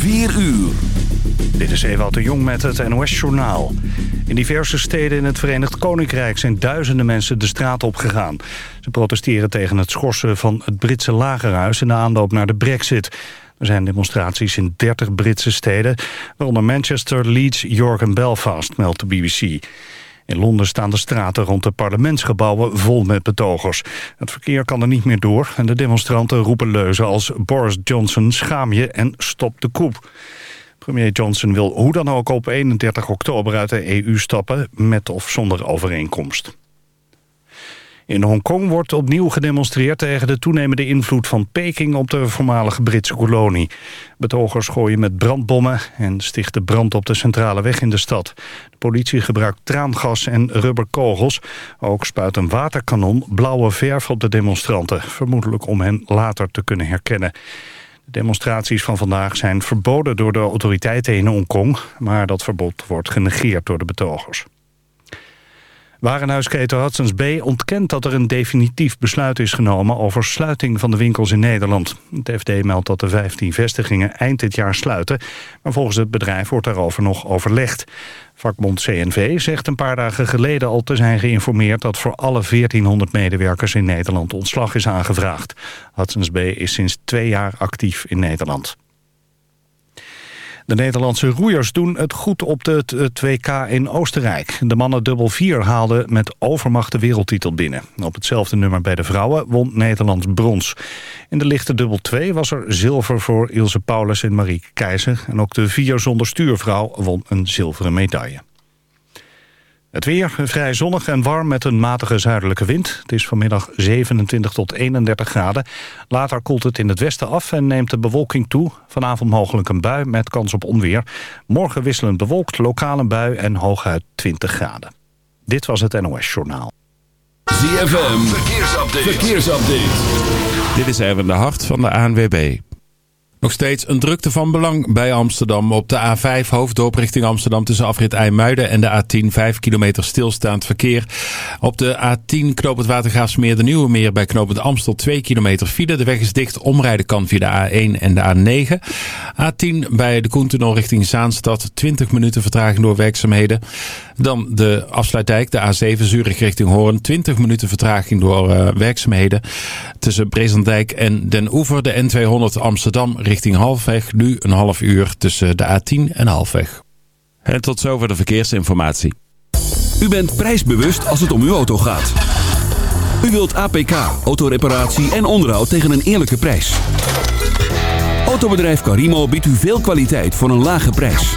4 uur. Dit is Ewout de Jong met het NOS-journaal. In diverse steden in het Verenigd Koninkrijk zijn duizenden mensen de straat opgegaan. Ze protesteren tegen het schorsen van het Britse lagerhuis in de aanloop naar de brexit. Er zijn demonstraties in 30 Britse steden, waaronder Manchester, Leeds, York en Belfast, meldt de BBC. In Londen staan de straten rond de parlementsgebouwen vol met betogers. Het verkeer kan er niet meer door en de demonstranten roepen leuzen als Boris Johnson schaam je en stop de koep. Premier Johnson wil hoe dan ook op 31 oktober uit de EU stappen... met of zonder overeenkomst. In Hongkong wordt opnieuw gedemonstreerd tegen de toenemende invloed van Peking op de voormalige Britse kolonie. Betogers gooien met brandbommen en stichten brand op de centrale weg in de stad. De politie gebruikt traangas en rubberkogels. Ook spuit een waterkanon blauwe verf op de demonstranten, vermoedelijk om hen later te kunnen herkennen. De demonstraties van vandaag zijn verboden door de autoriteiten in Hongkong... maar dat verbod wordt genegeerd door de betogers. Warenhuisketen Hudson's B ontkent dat er een definitief besluit is genomen over sluiting van de winkels in Nederland. Het FD meldt dat de 15 vestigingen eind dit jaar sluiten, maar volgens het bedrijf wordt daarover nog overlegd. Vakbond CNV zegt een paar dagen geleden al te zijn geïnformeerd dat voor alle 1400 medewerkers in Nederland ontslag is aangevraagd. Hudson's B is sinds twee jaar actief in Nederland. De Nederlandse roeiers doen het goed op de 2K in Oostenrijk. De mannen dubbel 4 haalden met overmacht de wereldtitel binnen. Op hetzelfde nummer bij de vrouwen won Nederland brons. In de lichte dubbel 2 was er zilver voor Ilse Paulus en Marie Keizer. En ook de vier zonder stuurvrouw won een zilveren medaille. Het weer vrij zonnig en warm met een matige zuidelijke wind. Het is vanmiddag 27 tot 31 graden. Later koelt het in het westen af en neemt de bewolking toe. Vanavond mogelijk een bui met kans op onweer. Morgen wisselend bewolkt, lokale bui en hooguit 20 graden. Dit was het NOS Journaal. ZFM, verkeersupdate. verkeersupdate. Dit is even de hart van de ANWB. Nog steeds een drukte van belang bij Amsterdam. Op de A5 hoofddorp richting Amsterdam tussen afrit IJmuiden en de A10 5 kilometer stilstaand verkeer. Op de A10 knoop het Watergraafsmeer de Nieuwe Meer bij knooppunt Amstel 2 kilometer file. De weg is dicht, omrijden kan via de A1 en de A9. A10 bij de Koentunnel richting Zaanstad 20 minuten vertraging door werkzaamheden. Dan de afsluitdijk, de A7 Zurich richting Hoorn. 20 minuten vertraging door uh, werkzaamheden. Tussen Brezandijk en Den Oever. De N200 Amsterdam richting Halfweg. Nu een half uur tussen de A10 en Halfweg. En tot zover de verkeersinformatie. U bent prijsbewust als het om uw auto gaat. U wilt APK, autoreparatie en onderhoud tegen een eerlijke prijs. Autobedrijf Carimo biedt u veel kwaliteit voor een lage prijs.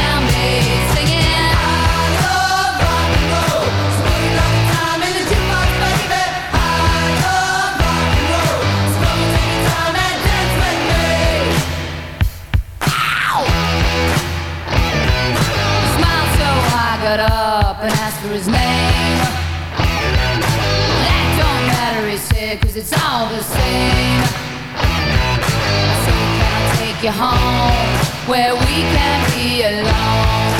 Got up and ask for his name. That don't matter, he said, cause it's all the same. I said, can I take you home where we can be alone?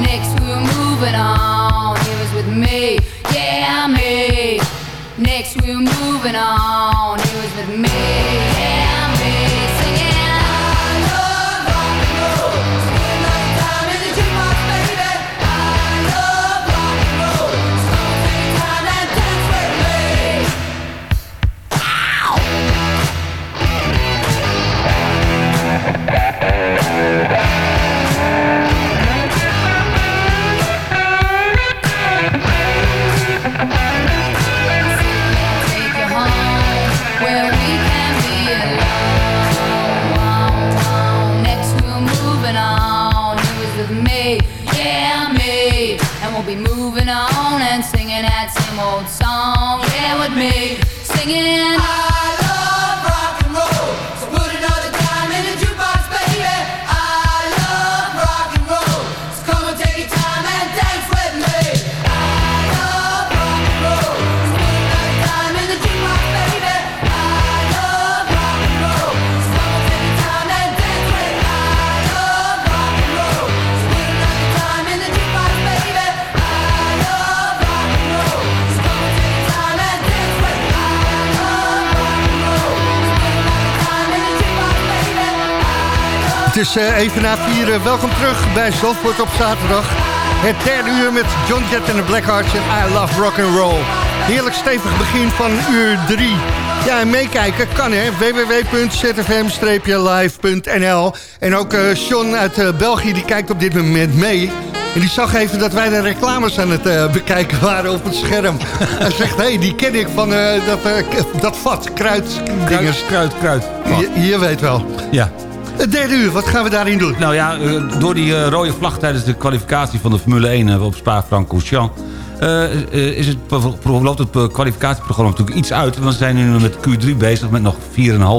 Next we were moving on, he was with me, yeah, me. Next we were moving on, he was with me, same old song, yeah, with me. Singing, I is eh, even na vieren. Welkom terug bij Zandvoort op zaterdag. Het derde uur met John Jett en de Blackhearts en I Love Rock and Roll. Heerlijk stevig begin van uur 3. Ja, en meekijken kan hè. www.zfm-live.nl En ook eh Sean uit eh, België, die kijkt op dit moment mee. En die zag even dat wij de reclames aan het eh, bekijken waren op het scherm. Hij zegt, hé, hey, die ken ik van eh, dat, eh, k- dat vat, kruid. Kruid, kruid, kruid. Je, je weet wel. Ja. Het derde uur, wat gaan we daarin doen? Nou ja, eh, door die eh, rode vlag tijdens de kwalificatie van de Formule 1 eh, op Spa-Francorchamps... eh, is het, loopt het kwalificatieprogramma natuurlijk iets uit. Want we zijn nu met Q3 bezig met nog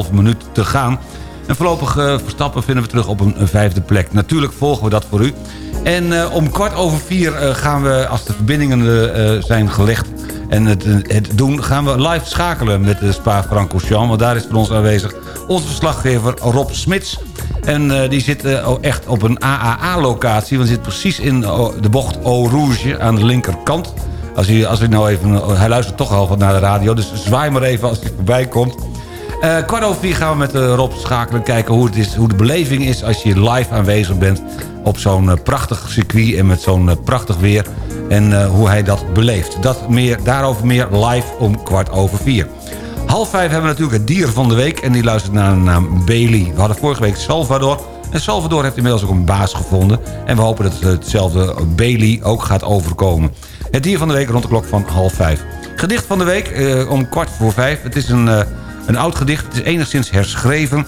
4,5 minuut te gaan. En voorlopig Verstappen vinden we terug op een, vijfde plek. Natuurlijk volgen we dat voor u. En om kwart over vier gaan we, als de verbindingen zijn gelegd... en het, het doen, gaan we live schakelen met de Spa-Francorchamps. Want daar is voor ons aanwezig onze verslaggever Rob Smits... En eh, die zit eh, echt op een AAA-locatie. Want hij zit precies in de bocht Eau Rouge aan de linkerkant. Als hij, als hij nou even... hij luistert toch al naar de radio. Dus zwaai maar even als hij voorbij komt. Eh, kwart over vier gaan we met eh, Rob schakelen. Kijken hoe, het is, hoe de beleving is als je live aanwezig bent... op zo'n eh, prachtig circuit en met zo'n prachtig weer. En hoe hij dat beleeft. Dat meer, daarover meer live om kwart over vier. Half vijf hebben we natuurlijk het dier van de week. En die luistert naar de naam Bailey. We hadden vorige week Salvador. En Salvador heeft inmiddels ook een baas gevonden. En we hopen dat hetzelfde Bailey ook gaat overkomen. Het dier van de week rond de klok van half vijf. Gedicht van de week om kwart voor vijf. Het is een, een oud gedicht. Is enigszins herschreven.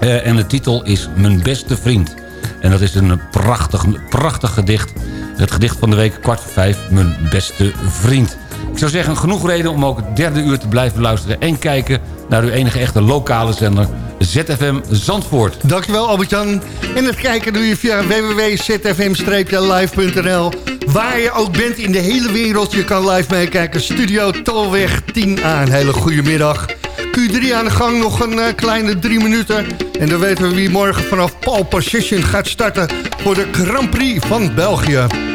Eh, en de titel is Mijn beste vriend. En dat is een prachtig, prachtig gedicht. Het gedicht van de week, kwart voor vijf, Mijn beste vriend. Ik zou zeggen, genoeg reden om ook het derde uur te blijven luisteren... en kijken naar uw enige echte lokale zender, ZFM Zandvoort. Dankjewel Albert-Jan. En het kijken doe je via www.zfm-live.nl Waar je ook bent in de hele wereld, je kan live meekijken. Studio Tolweg 10 aan. Hele goede middag. Q3 aan de gang, nog een eh, kleine drie minuten. En dan weten we wie morgen vanaf pole position gaat starten... voor de Grand Prix van België.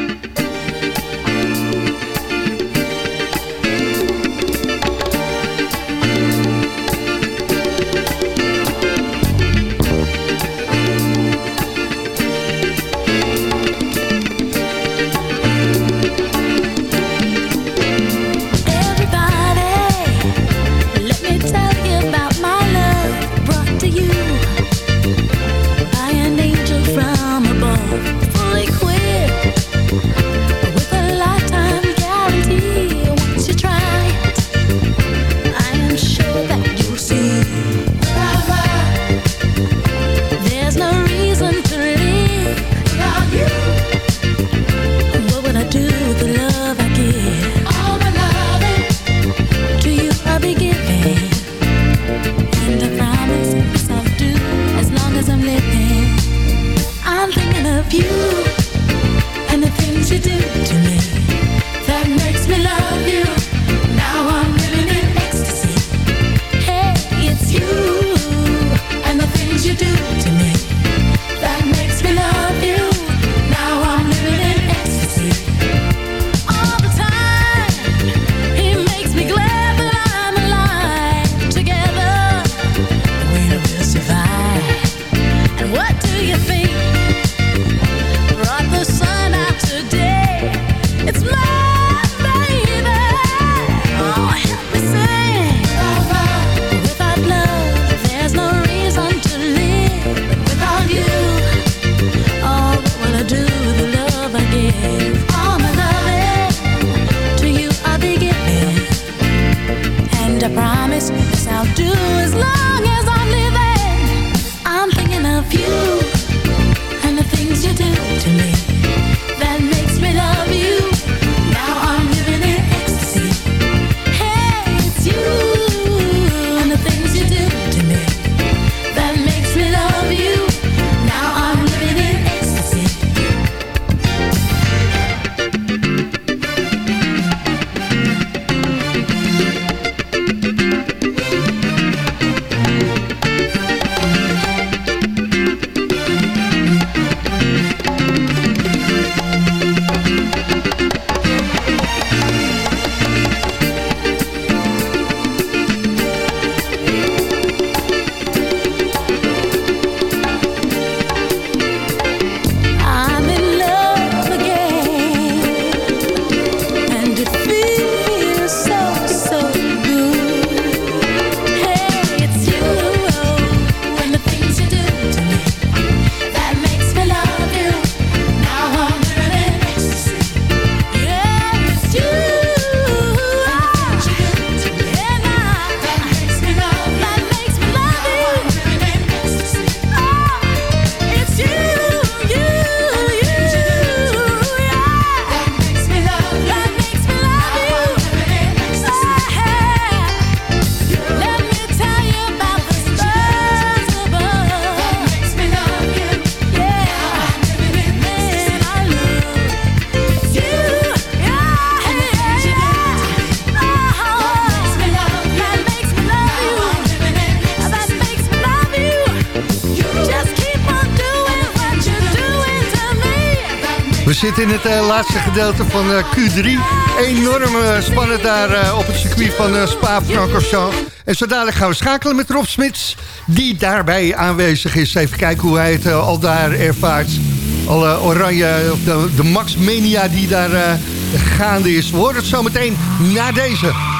We zitten in het eh, laatste gedeelte van eh, Q3. Enorm eh, spannend daar op het circuit van Spa-Francorchamps. En zo dadelijk gaan we schakelen met Rob Smits, die daarbij aanwezig is. Even kijken hoe hij het al daar ervaart. Alle oranje, de, de Max Mania die daar gaande is. We horen het zo meteen na deze.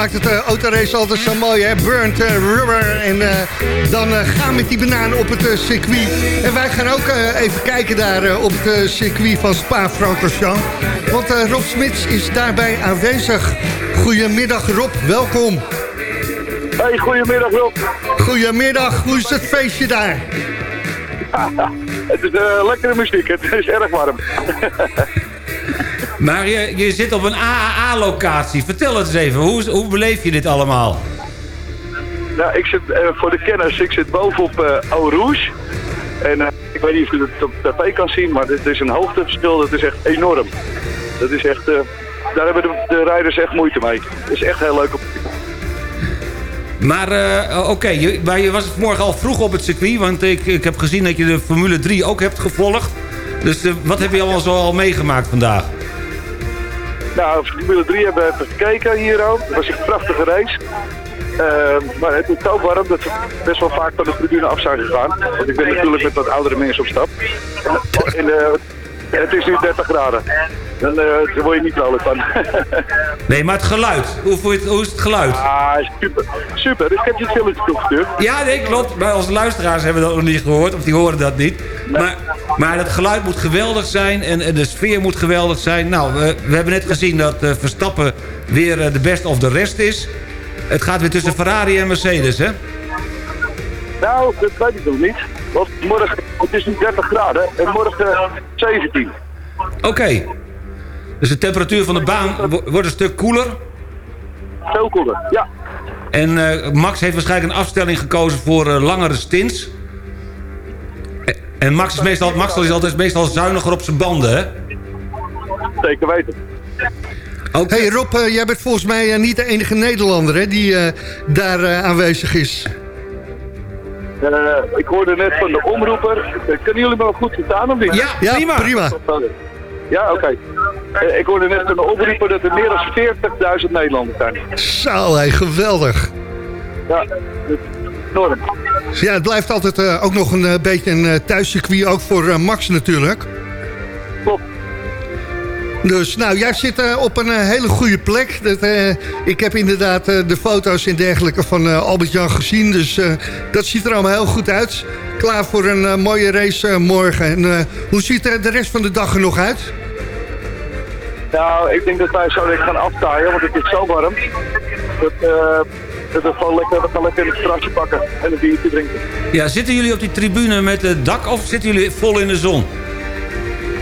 Maakt het uh, autorace altijd zo mooi, hè? Burnt eh, rubber. En eh, dan eh, gaan we met die banaan op het eh, circuit. En wij gaan ook eh, even kijken daar eh, op het eh, circuit van Spa-Francorchamps. Want eh, Rob Smits is daarbij aanwezig. Goedemiddag Rob, welkom. Hey, goedemiddag Rob. Goedemiddag, hoe is het feestje daar? Het is eh, lekkere muziek, het is erg warm. Maar je, je zit op een AAA-locatie. Vertel het eens even. Hoe, hoe beleef je dit allemaal? nou, ik zit, eh, voor de kenners, ik zit bovenop Eau Rouge. En eh, ik weet niet of je het op tv kan zien, maar dit is een hoogteverschil, dat is echt enorm. Dat is echt, daar hebben de, de rijders echt moeite mee. Het is echt heel leuk op Maar oké, je, maar je was vanmorgen al vroeg op het circuit... want ik, ik heb gezien dat je de Formule 3 ook hebt gevolgd. Dus wat heb je allemaal zo al meegemaakt vandaag? Nou, Formule 3 hebben we even gekeken hier ook. Het was een prachtige race. Eh, maar het is zo warm dat we best wel vaak van de tribune af zijn gegaan. Want ik ben natuurlijk met wat oudere mensen op stap. En, het is nu 30 graden. Dan, daar word je niet vrolijk van. Nee, maar het geluid. Hoe, het- hoe is het geluid? Ah, super. Super. Ik heb je het filmpje toegestuurd. Ja, nee, klopt. Maar onze luisteraars hebben dat nog niet gehoord. Of die horen dat niet. Maar, maar het geluid moet geweldig zijn. En, de sfeer moet geweldig zijn. Nou, we, we hebben net gezien dat eh, Verstappen weer eh, de best of de rest is. Het gaat weer tussen Ferrari en Mercedes, hè? Nou, dat weet ik nog niet. Want morgen, het is nu 30 graden en morgen 17. Oké. Dus de temperatuur van de baan wo- wordt een stuk koeler. Veel koeler, ja. En eh, Max heeft waarschijnlijk een afstelling gekozen voor eh, langere stints. En Max is meestal, Max is altijd meestal zuiniger op zijn banden, hè? Zeker weten. Hey Rob, eh, jij bent volgens mij niet de enige Nederlander hè, die eh, daar aanwezig is. Eh, ik hoorde net van de omroeper. Eh, Kunnen jullie me wel goed verstaan of niet? Ja, Ja, prima. prima. Ja, oké. Eh, ik hoorde net van de omroeper dat er meer dan 40.000 Nederlanders zijn. Zo, hey, geweldig. Ja, enorm. Ja, het blijft altijd eh, ook nog een beetje een eh, thuiscircuit, ook voor Max natuurlijk. Dus nou, jij zit eh, op een eh, hele goede plek. Dat, eh, ik heb inderdaad eh, de foto's en dergelijke van eh, Albert-Jan gezien. Dus eh, dat ziet er allemaal heel goed uit. Klaar voor een mooie race morgen. En eh, hoe ziet de rest van de dag er nog uit? Nou, ik denk dat wij zo gaan aftaaien, want het is zo warm. Dat, eh, dat we gewoon lekker, we gaan lekker in het terrasje pakken en een biertje drinken. Ja, zitten jullie op die tribune met het dak of zitten jullie vol in de zon?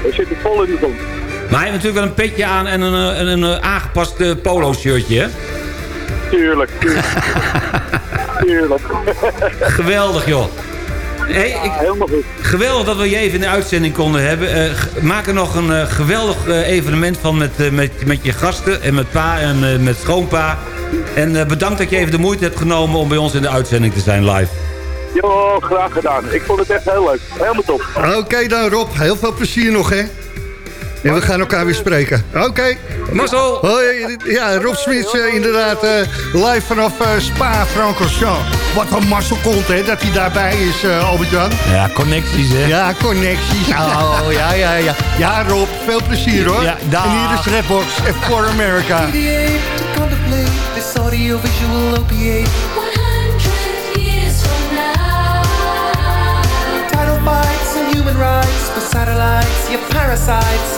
We zitten vol in de zon. Maar hij heeft natuurlijk wel een petje aan en een, eh, en een, eh, aangepast eh, polo-shirtje, hè? Tuurlijk, tuurlijk. tuurlijk. Geweldig, joh. Hey, ik, Helemaal goed. geweldig dat we je even in de uitzending konden hebben. Eh, maak er nog een eh, geweldig eh, evenement van met, eh, met, met je gasten en met pa en eh, met schoonpa. En eh, bedankt dat je even de moeite hebt genomen om bij ons in de uitzending te zijn live. Jo, graag gedaan. Ik vond het echt heel leuk. Helemaal top. Oké dan Rob, heel veel plezier nog hè. En we gaan elkaar weer spreken. Oké. Marcel! Hoi, ja, Rob Smits eh, inderdaad eh, live vanaf eh, Spa-Francorchamps. Wat een mazzelkont hè, dat hij daarbij is, eh Albert-Jan. Ja, connecties, hè? Ja, connecties. Oh, ja, ja, ja. Ja, Rob, veel plezier hoor. Ja, dag. En hier is Redbox en For America. Mediate to contemplate this audiovisual opiate. 100 years from now. Title fights and human rights for satellites, you parasites.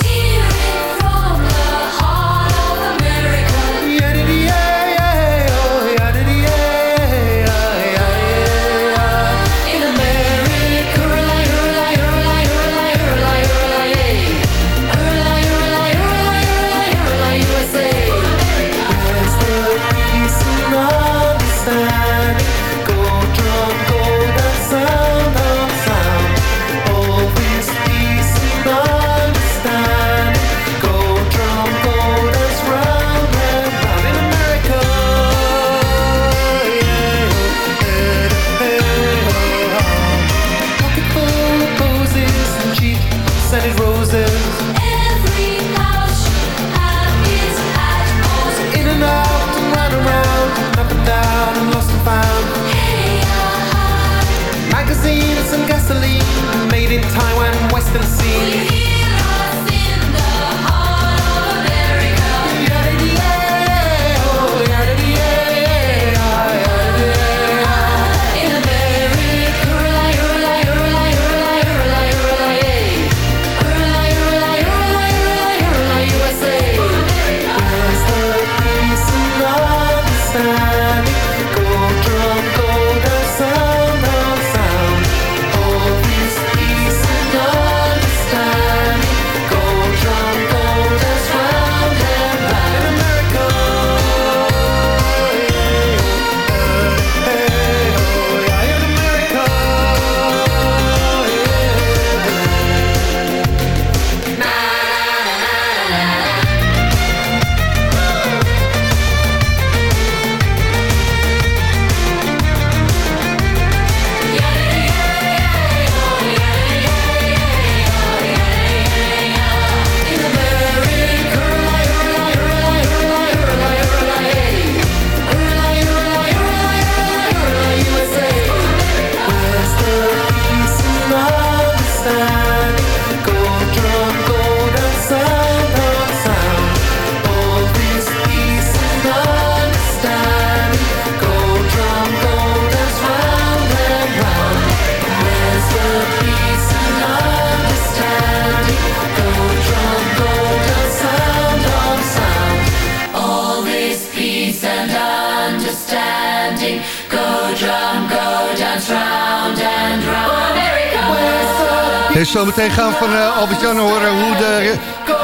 En zometeen gaan we van eh, Albert-Jan horen hoe de,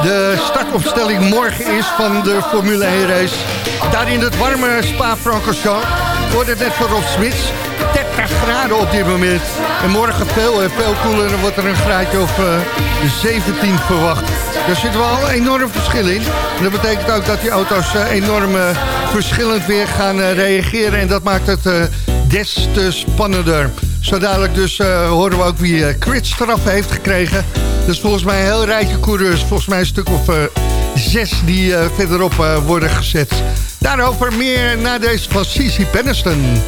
de startopstelling morgen is van de Formule 1 race. Daar in het warme Spa-Francorchamps wordt het net voor Rob Smits. 30 graden op dit moment. En morgen veel, eh, veel koeler. Dan wordt er een graadje of eh, 17 verwacht. Daar zit wel een enorm verschil in. En dat betekent ook dat die auto's eh, enorm eh, verschillend weer gaan eh, reageren. En dat maakt het eh, des te spannender. Zo dadelijk dus eh, horen we ook wie uh, crit-straf heeft gekregen. Is volgens mij een heel rijtje coureurs. Volgens mij een stuk of eh, zes die eh, verderop eh, worden gezet. Daarover meer na deze van Cici Penniston.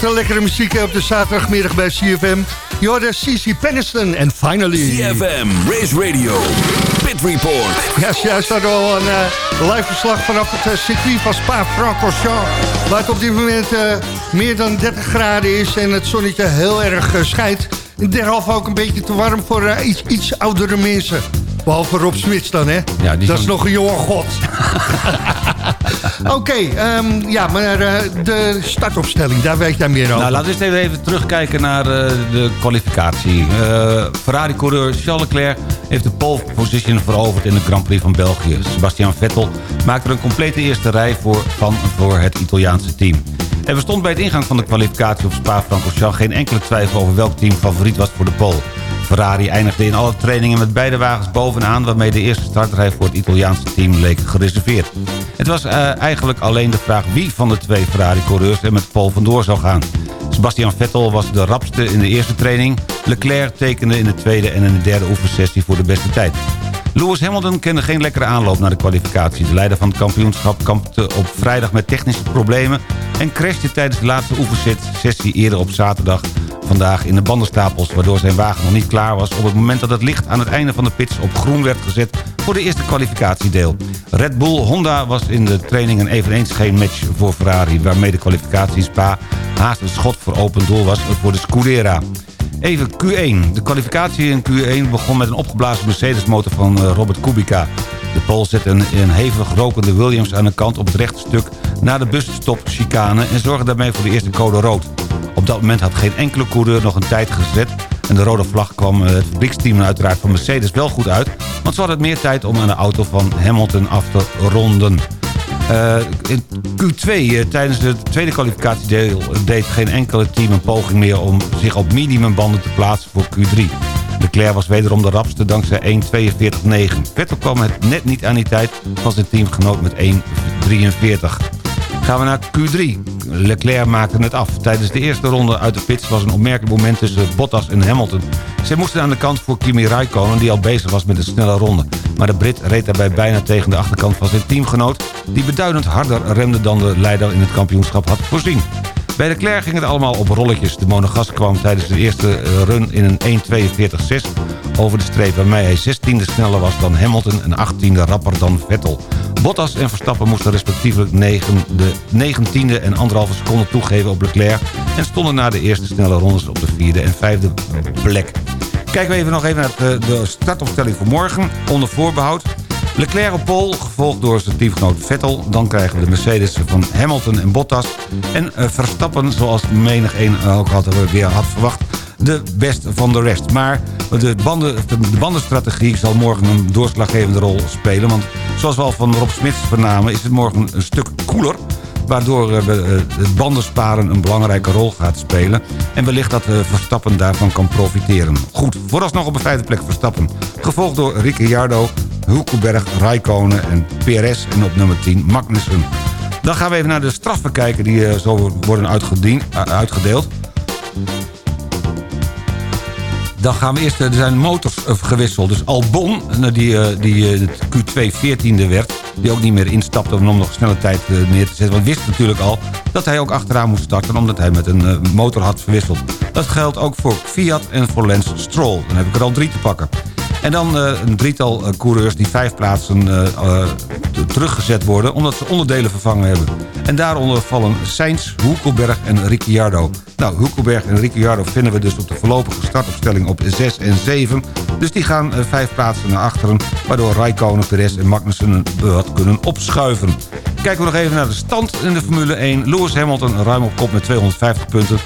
Wat een lekkere muziek hè, op de zaterdagmiddag bij CFM. Je hoorde Cici Penniston en Finally. CFM, Race Radio, Pit Report. Ja, juist hadden we al een eh, live verslag vanaf het eh, circuit van Spa-Francorchamps. Waar het op dit moment eh, meer dan 30 graden is en het zonnetje heel erg schijnt. En derhalve ook een beetje te warm voor iets, iets oudere mensen. Behalve Rob Smits dan, hè? Ja, die dat is nog een jonge god. Oké, ehm, ja, maar eh, de startopstelling, daar weet jij meer over. Nou, laten we eens even, terugkijken naar eh, de kwalificatie. Eh, Ferrari-coureur Charles Leclerc heeft de pole position veroverd in de Grand Prix van België. Sebastian Vettel maakte er een complete eerste rij voor, van voor het Italiaanse team. Er bestond bij het ingang van de kwalificatie op Spa-Francorchamps geen enkele twijfel over welk team favoriet was voor de pole. Ferrari eindigde in alle trainingen met beide wagens bovenaan... waarmee de eerste startrij voor het Italiaanse team leek gereserveerd. Het was eh, eigenlijk alleen de vraag wie van de twee Ferrari-coureurs er met pole vandoor zou gaan. Sebastian Vettel was de rapste in de eerste training. Leclerc tekende in de tweede en in de derde oefensessie voor de beste tijd. Lewis Hamilton kende geen lekkere aanloop naar de kwalificatie. De leider van het kampioenschap kampte op vrijdag met technische problemen... en crashte tijdens de laatste oefensessie eerder op zaterdag vandaag in de bandenstapels... waardoor zijn wagen nog niet klaar was op het moment dat het licht aan het einde van de pits op groen werd gezet voor de eerste kwalificatiedeel. Red Bull Honda was in de trainingen eveneens geen match voor Ferrari... waarmee de kwalificatie Spa haast een schot voor open doel was voor de Scudera. Even Q1. De kwalificatie in Q1 begon met een opgeblazen Mercedes-motor van eh, Robert Kubica. De Pool zette een, een hevig rokende Williams aan de kant op het rechte stuk... na de busstop chicane en zorgde daarmee voor de eerste code rood. Op dat moment had geen enkele coureur nog een tijd gezet... en de rode vlag kwam eh, het fabrieksteam uiteraard van Mercedes wel goed uit... want ze hadden meer tijd om aan de auto van Hamilton af te ronden. Eh, in Q2, eh, tijdens de tweede kwalificatiedeel... deed geen enkele team een poging meer om zich op minimumbanden te plaatsen voor Q3. Leclerc was wederom de rapste dankzij 1.42.9. Vettel kwam het net niet aan die tijd van zijn teamgenoot met 1.43. Gaan we naar Q3. Leclerc maakte het af. Tijdens de eerste ronde uit de pits was een opmerkelijk moment tussen Bottas en Hamilton. Zij moesten aan de kant voor Kimi Raikkonen die al bezig was met een snelle ronde. Maar de Brit reed daarbij bijna tegen de achterkant van zijn teamgenoot... die beduidend harder remde dan de leider in het kampioenschap had voorzien. Bij Leclerc ging het allemaal op rolletjes. De monegas kwam tijdens de eerste eh, run in een 1.42.6 over de streep... waarmee hij 16e sneller was dan Hamilton en 18e rapper dan Vettel. Bottas en Verstappen moesten respectievelijk 9e, 19e en 1,5 seconde toegeven op Leclerc... en stonden na de eerste snelle rondes op de vierde en vijfde plek. Kijken we even nog even naar eh, de startopstelling voor morgen, onder voorbehoud. Leclerc op pol, gevolgd door zijn teamgenoot Vettel. Dan krijgen we de Mercedes van Hamilton en Bottas. En eh, Verstappen, zoals menig een ook had, weer had verwacht... de best van de rest. Maar de, banden, de bandenstrategie zal morgen een doorslaggevende rol spelen. Want zoals we al van Rob Smits vernamen... is het morgen een stuk koeler waardoor eh, eh, het bandensparen een belangrijke rol gaat spelen. En wellicht dat eh, Verstappen daarvan kan profiteren. Goed, vooralsnog op de vijfde plek Verstappen. Gevolgd door Ricciardo, Hulkenberg, Raikkonen en PRS. En op nummer 10 Magnussen. Dan gaan we even naar de straffen kijken die eh, zo worden uh, uitgedeeld. Dan gaan we eerst, er zijn motors eh, gewisseld. Dus Albon, eh, die, eh, die eh, het Q2 14e werd... die ook niet meer instapte om nog snelle tijd eh, neer te zetten. Want wist natuurlijk al dat hij ook achteraan moest starten... omdat hij met een eh, motor had verwisseld. Dat geldt ook voor Fiat en voor Lance Stroll. Dan heb ik er al drie te pakken. En dan eh, een drietal eh, coureurs die vijf plaatsen eh, teruggezet worden... omdat ze onderdelen vervangen hebben. En daaronder vallen Sainz, Hulkenberg en Ricciardo. Nou, Hulkenberg en Ricciardo vinden we dus op de voorlopige startopstelling op 6 en 7. Dus die gaan vijf plaatsen naar achteren... waardoor Raikkonen, Perez en Magnussen wat kunnen opschuiven. Kijken we nog even naar de stand in de Formule 1. Lewis Hamilton ruim op kop met 250 punten.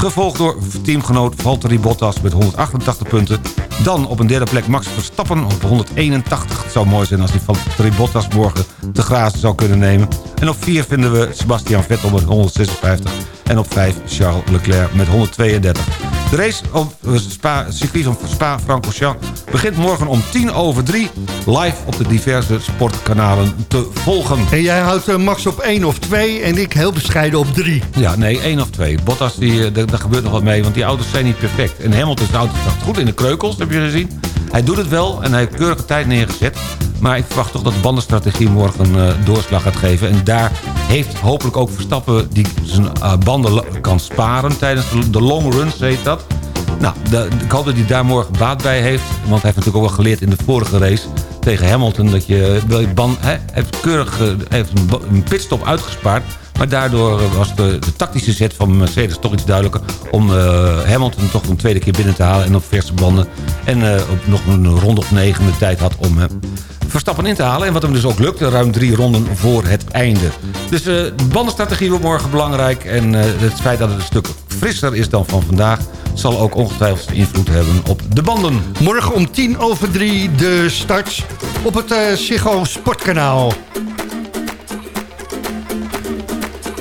Gevolgd door teamgenoot Valtteri Bottas met 188 punten. Dan op een derde plek Max Verstappen op 181. Het zou mooi zijn als die Valtteri Bottas morgen te grazen zou kunnen nemen. En op 4 vinden we Sebastian Vettel met 156. En op 5 Charles Leclerc met 132. De race op het Spa, circuit van Spa-Francorchamps begint morgen om 10 over 3... live op de diverse sportkanalen te volgen. En jij houdt eh, Max op 1 of 2 en ik heel bescheiden op 3. Ja, nee, één of twee. Bottas, die, eh, daar, daar gebeurt nog wat mee, want die auto's zijn niet perfect. En Hamilton's auto staat goed in de kreukels, heb je gezien. Hij doet het wel en hij heeft keurige tijd neergezet. Maar ik verwacht toch dat de bandenstrategie morgen eh, doorslag gaat geven. En daar heeft hopelijk ook Verstappen die zijn eh, banden kan sparen tijdens de, long runs, heet dat. Nou, ik hoop dat hij daar morgen baat bij heeft. Want hij heeft natuurlijk ook wel geleerd in de vorige race tegen Hamilton... dat je, wel je band, heeft keurig eh, heeft een pitstop uitgespaard... Maar daardoor eh, was de, de tactische zet van Mercedes toch iets duidelijker... om eh, Hamilton toch een tweede keer binnen te halen en op verse banden. En eh, op nog een ronde of negen de tijd had om hem Verstappen in te halen. En wat hem dus ook lukt, ruim drie ronden voor het einde. Dus de bandenstrategie wordt morgen belangrijk. En het feit dat het een stuk frisser is dan van vandaag... zal ook ongetwijfeld invloed hebben op de banden. Morgen om tien over drie de start op het Ziggo Sportkanaal.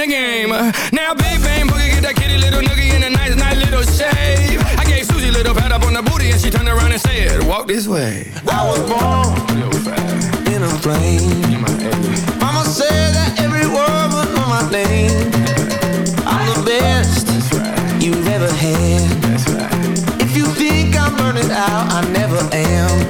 The game. Now, big bang boogie, get that kitty little noogie in a nice, nice little shave. I gave Susie a little pat up on the booty, and she turned around and said, "Walk this way." I was born in a plane. Mama said that every word was on my name. I'm the best you've ever had. If you think I'm burning out, I never am.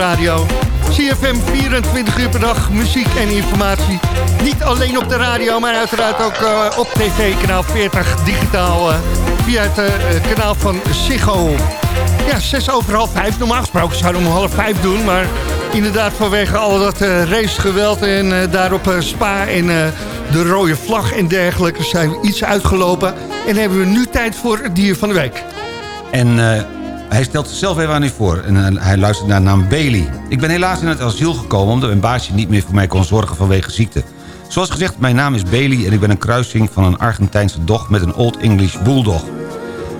Radio. CFM 24 uur per dag, muziek en informatie. Niet alleen op de radio, maar uiteraard ook eh, op tv, kanaal 40, digitaal, eh, via het eh, kanaal van Ziggo. Ja, zes over half vijf. Normaal gesproken zouden we om half vijf doen, maar inderdaad vanwege al dat racegeweld en daarop Spa en de rode vlag en dergelijke zijn we iets uitgelopen. En hebben we nu tijd voor het dier van de week. En hij stelt zichzelf even aan u voor. En eh, hij luistert naar de naam Bailey. Ik ben helaas in het asiel gekomen... omdat mijn baasje niet meer voor mij kon zorgen vanwege ziekte. Zoals gezegd, mijn naam is Bailey... en ik ben een kruising van een Argentijnse dog... met een Old English Bulldog.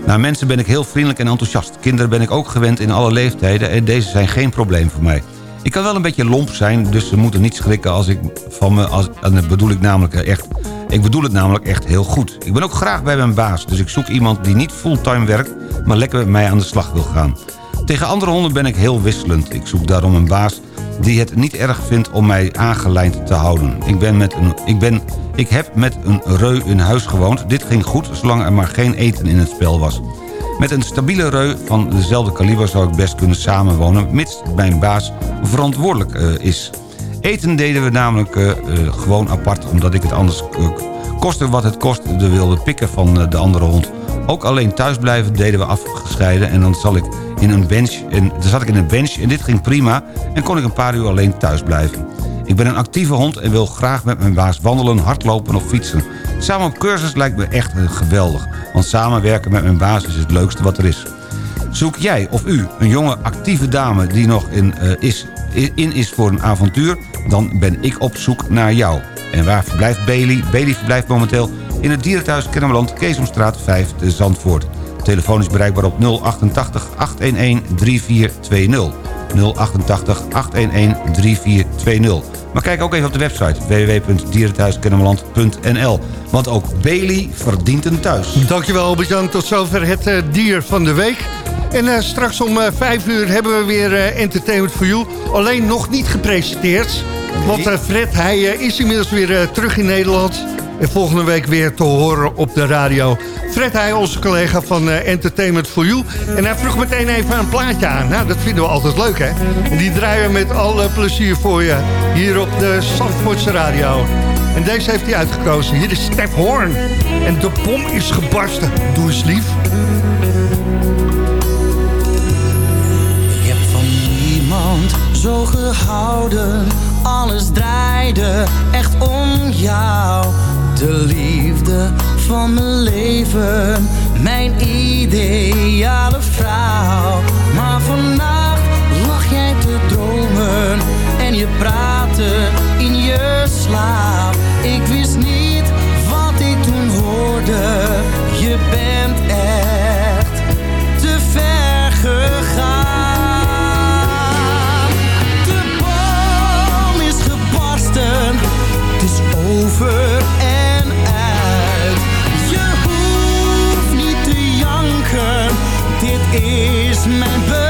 Naar mensen ben ik heel vriendelijk en enthousiast. Kinderen ben ik ook gewend in alle leeftijden... en deze zijn geen probleem voor mij. Ik kan wel een beetje lomp zijn, dus ze moeten niet schrikken als ik van me... Als, en bedoel ik namelijk echt... Ik bedoel het namelijk echt heel goed. Ik ben ook graag bij mijn baas, dus ik zoek iemand die niet fulltime werkt... maar lekker met mij aan de slag wil gaan. Tegen andere honden ben ik heel wisselend. Ik zoek daarom een baas die het niet erg vindt om mij aangelijnd te houden. Ik, ben met een, ik, ben, ik heb met een reu in huis gewoond. Dit ging goed, zolang er maar geen eten in het spel was. Met een stabiele reu van dezelfde kaliber zou ik best kunnen samenwonen... mits mijn baas verantwoordelijk eh, is. Eten deden we namelijk eh, eh, gewoon apart... omdat ik het anders koste wat het kost de wilde pikken van de andere hond. Ook alleen thuisblijven deden we afgescheiden... en dan zal ik in een bench en dan zat ik in een bench en dit ging prima... en kon ik een paar uur alleen thuis blijven. Ik ben een actieve hond en wil graag met mijn baas wandelen, hardlopen of fietsen. Samen op cursus lijkt me echt geweldig. Want samenwerken met mijn baas is het leukste wat er is. Zoek jij of u een jonge actieve dame die nog in, eh, is, in is voor een avontuur... dan ben ik op zoek naar jou. En waar verblijft Bailey? Bailey verblijft momenteel in het dierenthuis Kennemerland... Keesomstraat 5 te Zandvoort. Telefoon is bereikbaar op 088 811 3420. 088 811 3420. Maar kijk ook even op de website www.dierenthuiskennemerland.nl. Want ook Bailey verdient een thuis. Dankjewel Albert-Jan, tot zover het eh, dier van de week. En eh, straks om eh, vijf uur hebben we weer eh, Entertainment for You. Alleen nog niet gepresenteerd. Want eh, Fred, hij eh, is inmiddels weer eh, terug in Nederland. En volgende week weer te horen op de radio. Fred, hij onze collega van eh, Entertainment for You. En hij vroeg meteen even een plaatje aan. Nou, dat vinden we altijd leuk, hè? En die draaien we met alle plezier voor je hier op de Zandvoortse radio. En deze heeft hij uitgekozen. Hier is Stef Horn. En de bom is gebarsten. Doe eens lief. Ik heb van niemand zo gehouden. Alles draaide echt om jou. De liefde van mijn leven. Mijn ideale vrouw. Maar vannacht lag jij te dromen. En je praatte in je slaap. Ik wist niet wat ik toen hoorde. Je bent echt is mijn besluit.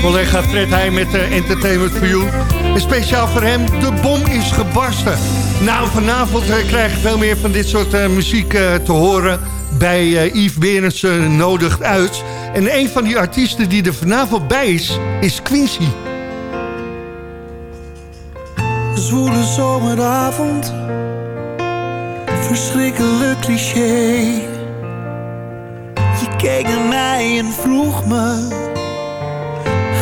Collega Fred Heij met uh, Entertainment for You. En speciaal voor hem, de bom is gebarsten. Nou, vanavond uh, krijg je veel meer van dit soort uh, muziek te horen... bij Yves Berendsen nodigt uit. En een van die artiesten die er vanavond bij is, is Quincy. Zwoele zomeravond verschrikkelijk cliché. Je keek naar mij en vroeg me: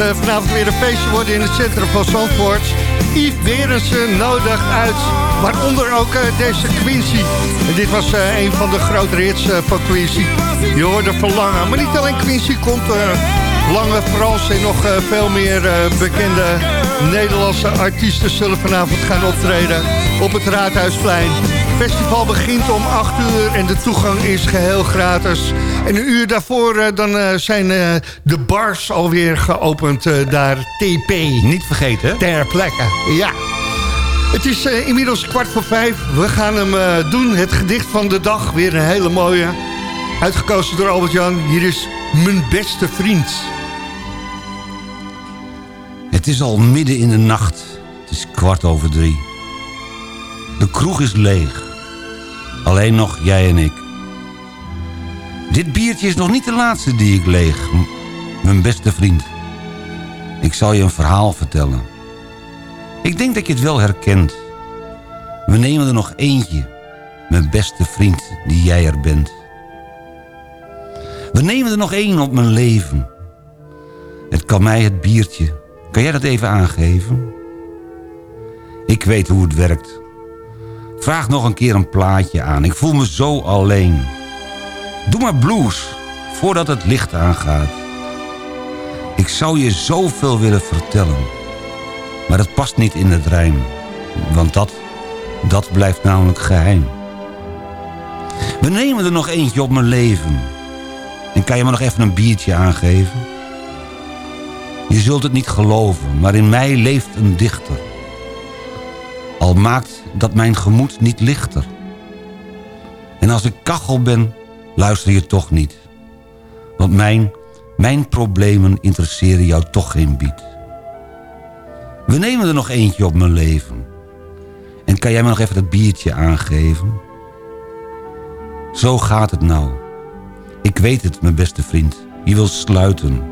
eh, vanavond weer een feestje worden in het centrum van Zandvoort. Yves Berensen nodigt uit, waaronder ook eh, deze Quincy. En dit was eh, een van de grotere hits van Quincy. Je hoorde Verlangen. Maar niet alleen Quincy komt Lange Frans en nog veel meer bekende Nederlandse artiesten zullen vanavond gaan optreden op het Raadhuisplein. Het festival begint om 8 uur en de toegang is geheel gratis. En een uur daarvoor eh, dan, eh, zijn eh, de bars alweer geopend daar. TP. Niet vergeten, hè? Ter plekke, ja. Het is inmiddels kwart voor vijf. We gaan hem doen. Het gedicht van de dag. Weer een hele mooie. Uitgekozen door Albert-Jan. Hier is Mijn Beste Vriend. Het is al midden in de nacht. Het is kwart over drie. De kroeg is leeg. Alleen nog jij en ik. Dit biertje is nog niet de laatste die ik leeg. Mijn beste vriend. Ik zal je een verhaal vertellen. Ik denk dat je het wel herkent. We nemen er nog eentje. Mijn beste vriend die jij er bent. We nemen er nog één op mijn leven. Het kan mij het biertje. Kan jij dat even aangeven? Ik weet hoe het werkt. Vraag nog een keer een plaatje aan. Ik voel me zo alleen. Doe maar blues, voordat het licht aangaat. Ik zou je zoveel willen vertellen. Maar het past niet in het rijm. Want dat, dat blijft namelijk geheim. We nemen er nog eentje op mijn leven. En kan je me nog even een biertje aangeven? Je zult het niet geloven, maar in mij leeft een dichter. Al maakt dat mijn gemoed niet lichter. En als ik kachel ben, luister je toch niet. Want mijn, mijn problemen interesseren jou toch geen bied. We nemen er nog eentje op mijn leven. En kan jij me nog even dat biertje aangeven? Zo gaat het nou. Ik weet het, mijn beste vriend. Je wil sluiten.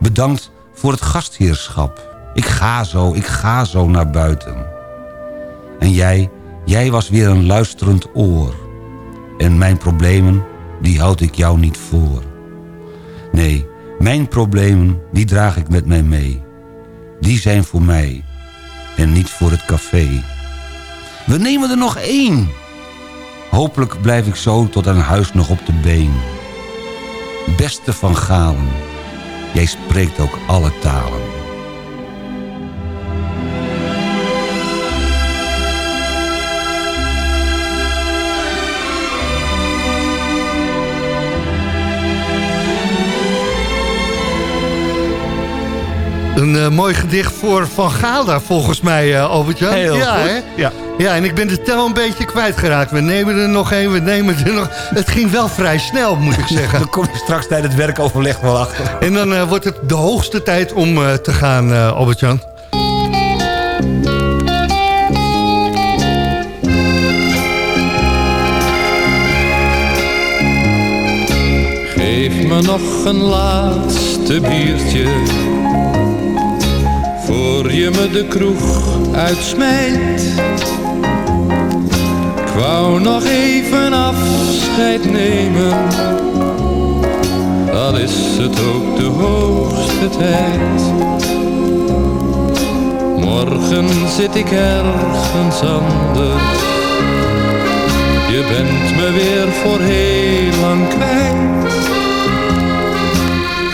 Bedankt voor het gastheerschap. Ik ga zo, ik ga zo naar buiten. En jij, jij was weer een luisterend oor. En mijn problemen, die houd ik jou niet voor. Nee, mijn problemen, die draag ik met mij mee. Die zijn voor mij en niet voor het café. We nemen er nog één. Hopelijk blijf ik zo tot aan huis nog op de been. Beste van Galen, jij spreekt ook alle talen. Een eh, mooi gedicht voor Van Gaalda, volgens mij, eh Albert-Jan. Heel ja, goed, Hè? ja. ja, en ik ben de tel een beetje kwijtgeraakt. We nemen er nog één, we nemen er nog... Het ging wel vrij snel, moet ik zeggen. Dan kom je straks tijdens het werkoverleg wel achter. En dan eh, wordt het de hoogste tijd om eh, te gaan, eh Albert-Jan. Geef me nog een laatste biertje Voor je me de kroeg uitsmijt. Ik wou nog even afscheid nemen. Dat is het ook de hoogste tijd. Morgen zit ik ergens anders. Je bent me weer voor heel lang kwijt.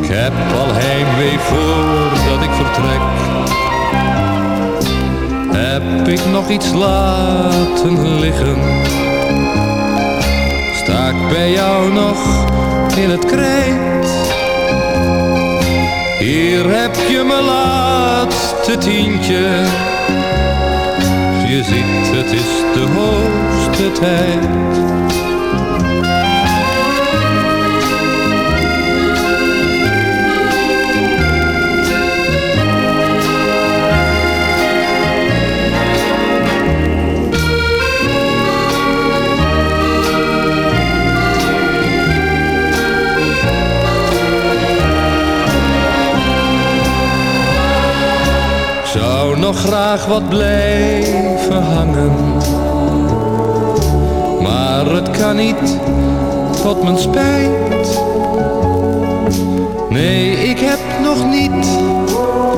Ik heb al heimwee voordat ik vertrek. Heb ik nog iets laten liggen? Sta ik bij jou nog in het krijt? Hier heb je mijn laatste tientje. Je ziet, het is de hoogste tijd. Nog graag wat blijven hangen. Maar het kan niet, tot mijn spijt. Nee, ik heb nog niet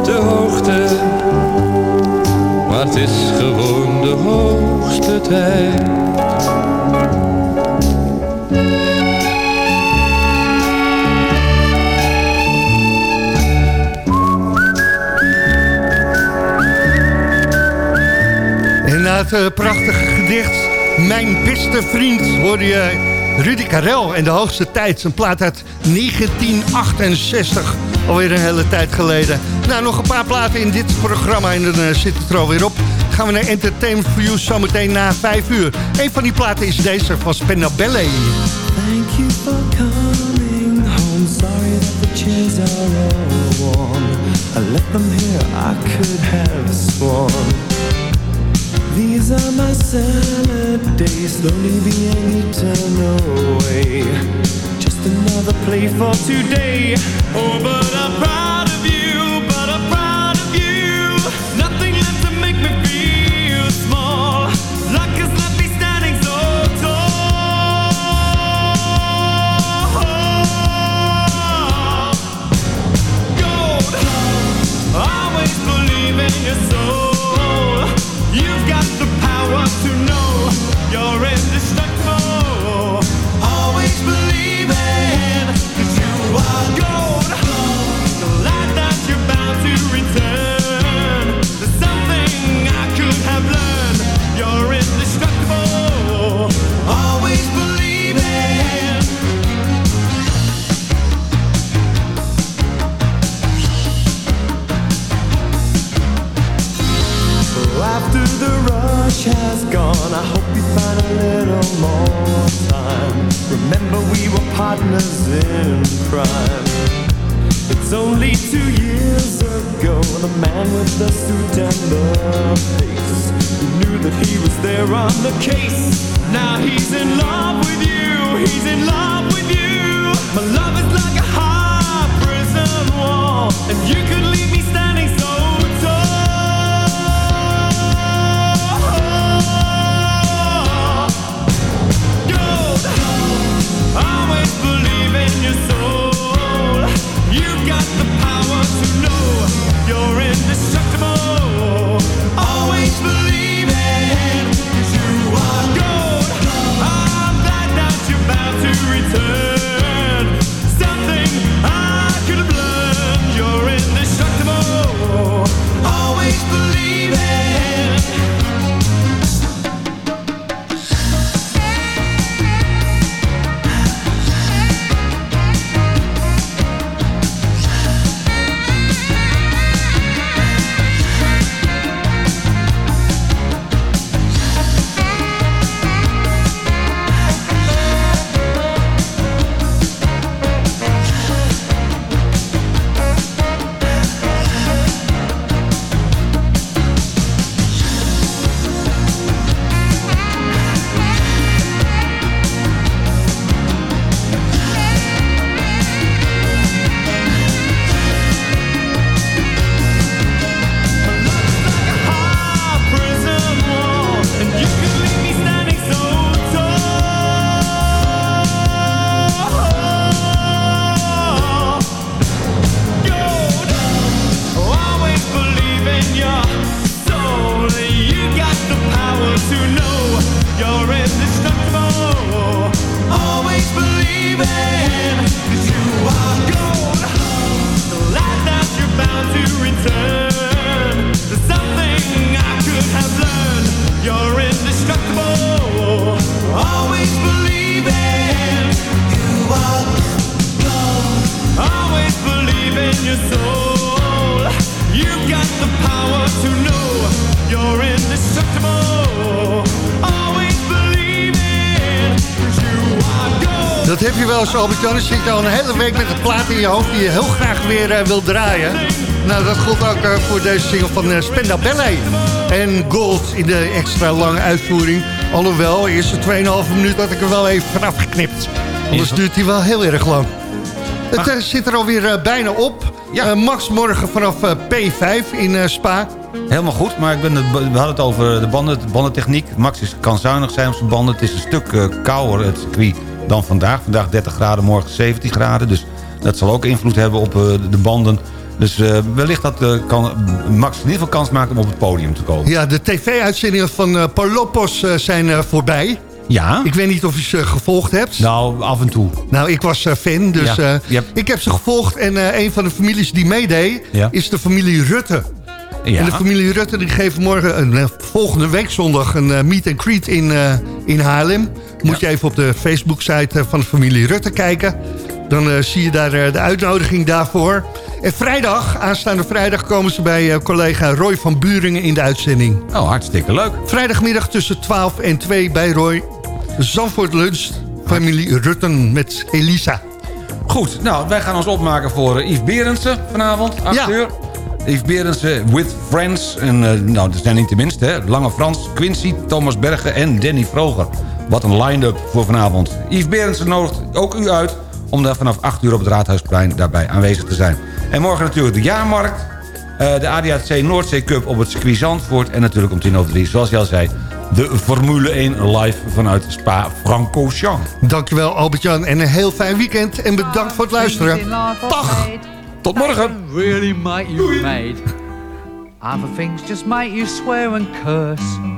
de hoogte. Maar het is gewoon de hoogste tijd. Het prachtige gedicht Mijn beste vriend hoorde je Rudy Karel en de hoogste tijd. Zijn plaat uit 1968, alweer een hele tijd geleden. Nou, nog een paar platen in dit programma en dan eh, zit het er alweer op. Gaan we naar Entertainment for You zometeen na 5 uur. Een van die platen is deze van Spennabelle. Thank you for coming home. Sorry that the chairs are all warm. I left them here, I could have sworn. These are my salad days, slowly being eaten away. Just another play for today. Oh, but I'm proud of you, but I'm proud of you. Nothing left to make me feel small. Luck has left me standing so tall. Gold, always believe in your. you're in Eens, Albert-Jan. Zit je al een hele week met een plaat in je hoofd... die je heel graag weer eh, wil draaien. Nou, dat gold ook eh, voor deze single van uh, Spenda Ballet. En Gold in de extra lange uitvoering. Alhoewel, de eerste 2,5 minuut had ik er wel even vanaf geknipt. Anders duurt hij wel heel erg lang. Het eh, zit er alweer eh, bijna op. Eh, Max morgen vanaf eh, P5 in eh, Spa. Helemaal goed, maar ik ben het, we hadden het over de, banden, de bandentechniek. Max is, kan zuinig zijn op zijn banden. Het is een stuk eh, kouder, het circuit, dan vandaag. Vandaag 30 graden, morgen 17 graden. Dus dat zal ook invloed hebben op eh, de banden. Dus eh, wellicht dat eh, kan Max in ieder geval kans maken om op het podium te komen. Ja, de tv-uitzendingen van Palopos eh, zijn voorbij. Ja? Ik weet niet of je ze gevolgd hebt. Nou, af en toe. Nou, ik was fan, dus Ja, ik heb ze gevolgd. En een van de families die meedeed, Ja. is de familie Rutte. Ja. En de familie Rutte die geven morgen, volgende week zondag, een meet and greet in, in Haarlem. Moet je even op de Facebook-site eh, van de familie Rutte kijken. Dan eh, zie je daar eh, de uitnodiging daarvoor. En vrijdag, aanstaande vrijdag, komen ze bij collega Roy van Buringen in de uitzending. Oh, hartstikke leuk. Vrijdagmiddag tussen 12 en 2 bij Roy. Zandvoort Lunch, familie Rutten met Elisa. Goed, nou, wij gaan ons opmaken voor Yves Berendsen vanavond, 8 Ja. uur. Yves Berendsen with Friends. En nou, dat zijn niet tenminste, hè. Lange Frans, Quincy, Thomas Bergen en Danny Vroger. Wat een line-up voor vanavond. Yves Berendsen nodigt ook u uit om daar vanaf 8 uur op het Raadhuisplein daarbij aanwezig te zijn. En morgen natuurlijk de jaarmarkt. eh, de ADAC Noordzee Cup op het circuit Zandvoort. En natuurlijk om 10 over 3, zoals je al zei... de Formule 1 live vanuit Spa-Francorchamps. Dankjewel Albert-Jan en een heel fijn weekend. En bedankt voor het luisteren. Dag! Tot morgen! really you. Other things just make you swear and curse.